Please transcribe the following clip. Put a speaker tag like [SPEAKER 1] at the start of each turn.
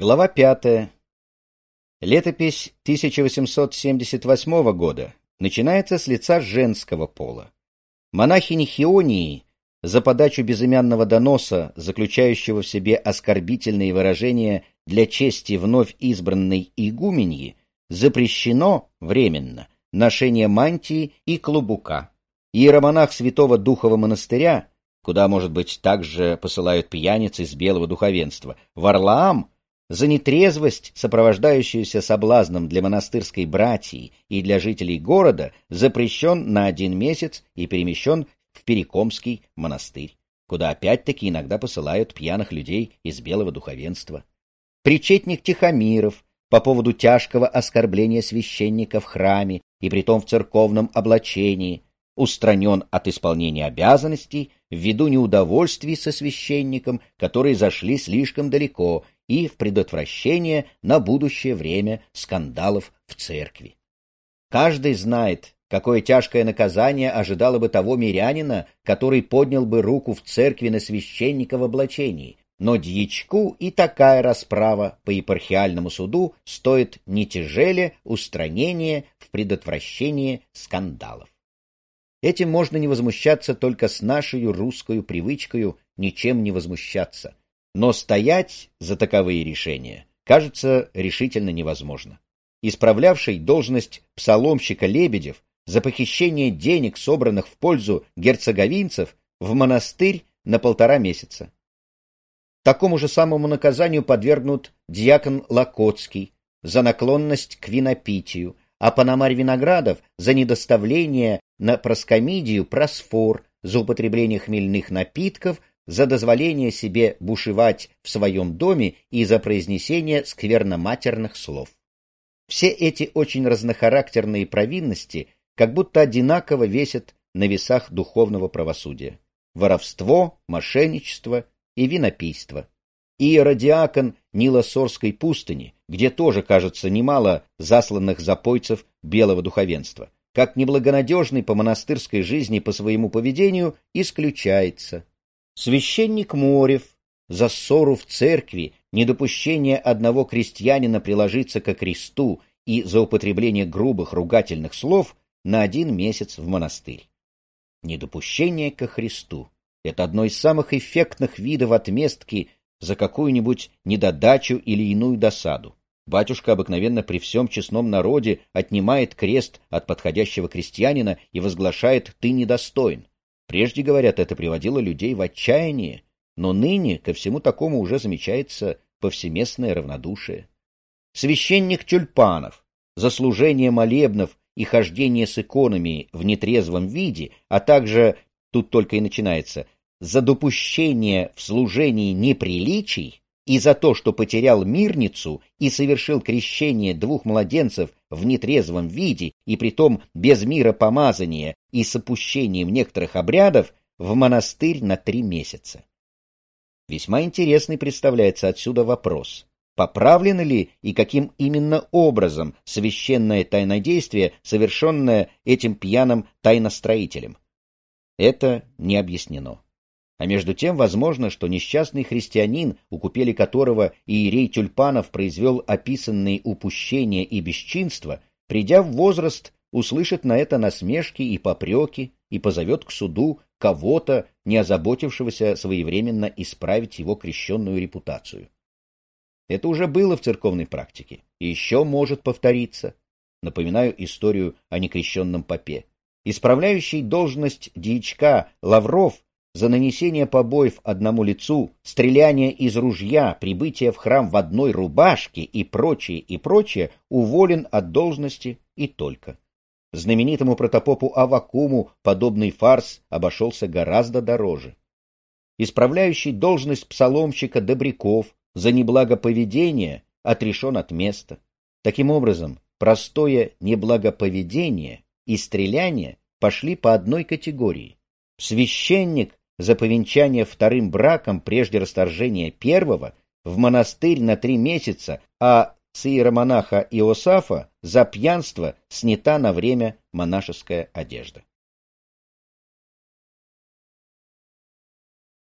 [SPEAKER 1] Глава пятая. Летопись 1878 года начинается с лица женского пола. Монахини Хионии за подачу безымянного доноса, заключающего в себе оскорбительные выражения для чести вновь избранной игуменьи, запрещено временно ношение мантии и клубука. Иеромонах Святого Духова монастыря, куда, может быть, также посылают пьяниц из белого духовенства, Варлаам за нетрезвость, сопровождающуюся соблазном для монастырской братьи и для жителей города, запрещен на один месяц и перемещен в Перекомский монастырь, куда опять-таки иногда посылают пьяных людей из белого духовенства. Причетник Тихомиров по поводу тяжкого оскорбления священника в храме и притом в церковном облачении устранен от исполнения обязанностей ввиду неудовольствий со священником, которые зашли слишком далеко и в предотвращение на будущее время скандалов в церкви. Каждый знает, какое тяжкое наказание ожидало бы того мирянина, который поднял бы руку в церкви на священника в облачении, но дьячку и такая расправа по епархиальному суду стоит не тяжелее устранения в предотвращении скандалов. Этим можно не возмущаться только с нашей русской привычкой ничем не возмущаться, но стоять за таковые решения кажется решительно невозможно. Исправлявший должность псаломщика Лебедев за похищение денег, собранных в пользу герцоговинцев, в монастырь на полтора месяца. Такому же самому наказанию подвергнут диакон Локотский за наклонность к винопитию, а Пономарь Виноградов за недоставление на проскомидию просфор, за употребление хмельных напитков за дозволение себе бушевать в своем доме и за произнесение скверноматерных слов. Все эти очень разнохарактерные провинности как будто одинаково весят на весах духовного правосудия. Воровство, мошенничество и винопийство. Иеродиакон Нилосорской пустыни, где тоже, кажется, немало засланных запойцев белого духовенства, как неблагонадежный по монастырской жизни по своему поведению, исключается. Священник Морев за ссору в церкви, недопущение одного крестьянина приложиться ко кресту и за употребление грубых ругательных слов на один месяц в монастырь. Недопущение ко Христу — это одно из самых эффектных видов отместки за какую-нибудь недодачу или иную досаду. Батюшка обыкновенно при всем честном народе отнимает крест от подходящего крестьянина и возглашает «ты недостоин». Прежде, говорят, это приводило людей в отчаяние, но ныне ко всему такому уже замечается повсеместное равнодушие. Священник Тюльпанов за служение молебнов и хождение с иконами в нетрезвом виде, а также, тут только и начинается, за допущение в служении неприличий, и за то, что потерял мирницу и совершил крещение двух младенцев в нетрезвом виде и притом без мира помазания и с опущением некоторых обрядов, в монастырь на три месяца. Весьма интересный представляется отсюда вопрос. Поправлено ли и каким именно образом священное тайнодействие, совершенное этим пьяным тайностроителем? Это не объяснено. А между тем возможно, что несчастный христианин, у купели которого Иерей Тюльпанов произвел описанные упущения и бесчинства, придя в возраст, услышит на это насмешки и попреки и позовет к суду кого-то, не озаботившегося своевременно исправить его крещенную репутацию. Это уже было в церковной практике и еще может повториться. Напоминаю историю о некрещенном попе. Исправляющий должность дьячка Лавров за нанесение побоев одному лицу, стреляние из ружья, прибытие в храм в одной рубашке и прочее, и прочее, уволен от должности и только. Знаменитому протопопу Авакуму подобный фарс обошелся гораздо дороже. Исправляющий должность псаломщика Добряков за неблагоповедение отрешен от места. Таким образом, простое неблагоповедение и стреляние пошли по одной категории. Священник за повенчание вторым браком прежде расторжения первого в монастырь на три месяца, а с иеромонаха Иосафа за пьянство снята на время монашеская одежда.